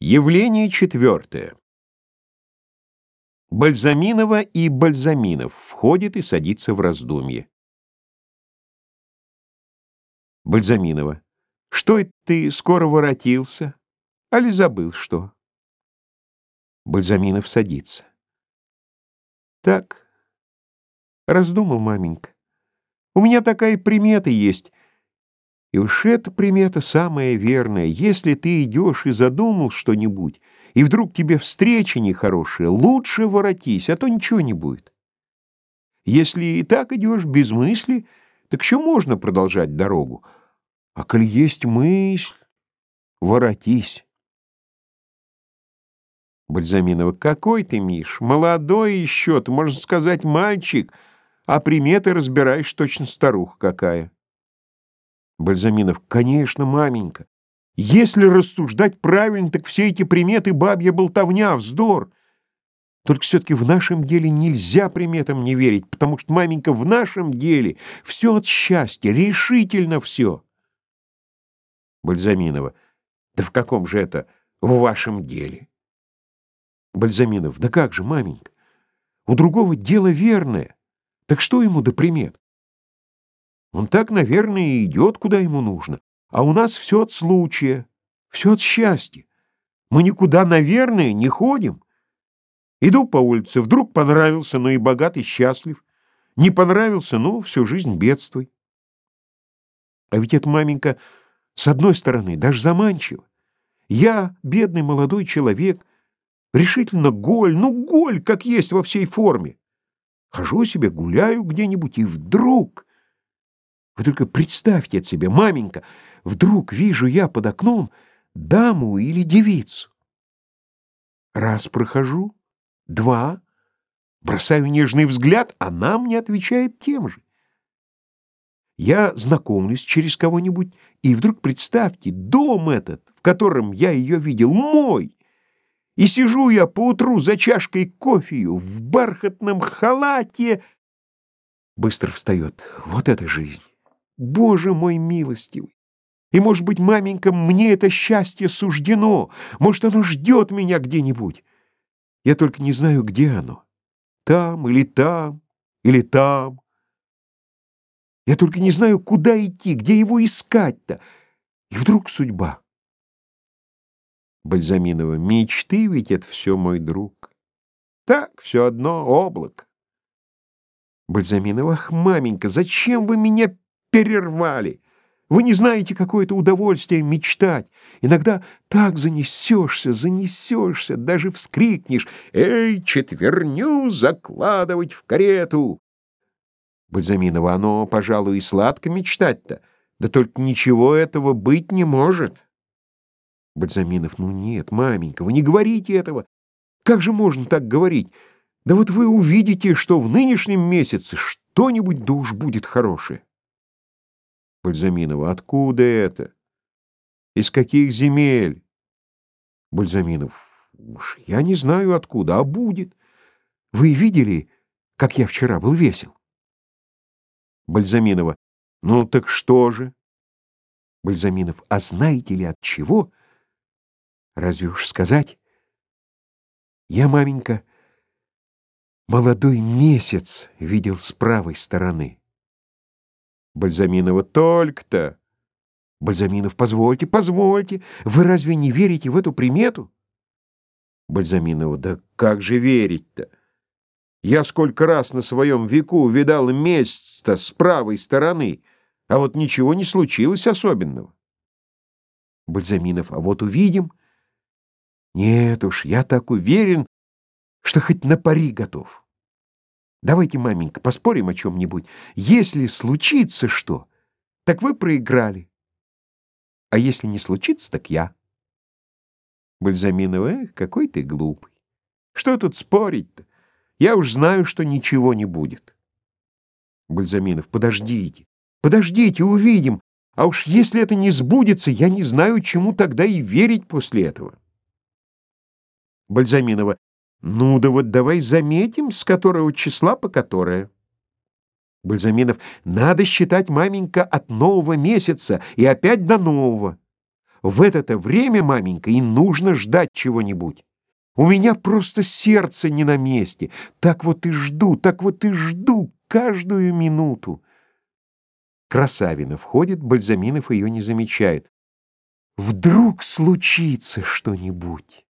Явление четвертое. Бальзаминова и Бальзаминов входит и садится в раздумье. Бальзаминова. Что это ты скоро воротился? Али забыл что? Бальзаминов садится. Так, раздумал маменька. У меня такая примета есть. И уж эта примета самая верная. Если ты идешь и задумал что-нибудь, и вдруг тебе встреча нехорошая, лучше воротись, а то ничего не будет. Если и так идешь без мысли, так еще можно продолжать дорогу. А коль есть мысль, воротись. Бальзаминова, какой ты, Миш, молодой еще, ты, можно сказать, мальчик, а приметы разбираешь точно старуха какая. Бальзаминов, конечно, маменька. Если рассуждать правильно, так все эти приметы бабья болтовня, вздор. Только все-таки в нашем деле нельзя приметам не верить, потому что, маменька, в нашем деле все от счастья, решительно все. Бальзаминова, да в каком же это в вашем деле? Бальзаминов, да как же, маменька, у другого дело верное, так что ему до примет? Он так, наверное, и идет, куда ему нужно. А у нас все от случая, все от счастья. Мы никуда, наверное, не ходим. Иду по улице, вдруг понравился, но и богат, и счастлив. Не понравился, ну, всю жизнь бедствуй. А ведь это, маменька, с одной стороны, даже заманчиво. Я, бедный молодой человек, решительно голь, ну, голь, как есть во всей форме. Хожу себе, гуляю где-нибудь, и вдруг вы только представьте себе, маменька, вдруг вижу я под окном даму или девицу. Раз прохожу, два, бросаю нежный взгляд, она мне отвечает тем же. Я знакомлюсь через кого-нибудь, и вдруг представьте, дом этот, в котором я ее видел, мой. И сижу я поутру за чашкой кофею в бархатном халате. Быстро встает. Вот это жизнь. Боже мой милостивый! И, может быть, маменька, мне это счастье суждено, может, оно ждет меня где-нибудь. Я только не знаю, где оно. Там или там, или там. Я только не знаю, куда идти, где его искать-то. И вдруг судьба. Бальзаминова, мечты ведь это все, мой друг. Так, все одно облако. Бальзаминова, ах, маменька, зачем вы меня перервали. Вы не знаете, какое это удовольствие мечтать. Иногда так занесешься, занесешься, даже вскрикнешь «Эй, четверню закладывать в карету!» Бальзаминова, оно, пожалуй, и сладко мечтать-то, да только ничего этого быть не может. Бальзаминов, ну нет, маменька, вы не говорите этого. Как же можно так говорить? Да вот вы увидите, что в нынешнем месяце что-нибудь да уж будет хорошее. Бальзаминова. Откуда это? Из каких земель? Бальзаминов. Уж я не знаю откуда, а будет. Вы видели, как я вчера был весел? Бальзаминова. Ну так что же? Бальзаминов. А знаете ли от чего? Разве уж сказать? Я, маменька, молодой месяц видел с правой стороны. Бальзаминова, только-то. Бальзаминов, позвольте, позвольте. Вы разве не верите в эту примету? Бальзаминова, да как же верить-то? Я сколько раз на своем веку видал месяц-то с правой стороны, а вот ничего не случилось особенного. Бальзаминов, а вот увидим. Нет уж, я так уверен, что хоть на пари готов. Давайте, маменька, поспорим о чем-нибудь. Если случится что, так вы проиграли. А если не случится, так я. Бальзаминова, эх, какой ты глупый. Что тут спорить-то? Я уж знаю, что ничего не будет. Бальзаминов, подождите, подождите, увидим. А уж если это не сбудется, я не знаю, чему тогда и верить после этого. Бальзаминова, ну да вот давай заметим, с которого числа по которое. Бальзаминов, надо считать, маменька, от нового месяца и опять до нового. в это-то время, маменька, и нужно ждать чего-нибудь. У меня просто сердце не на месте. Так вот и жду, так вот и жду каждую минуту. Красавина входит, Бальзаминов ее не замечает. Вдруг случится что-нибудь.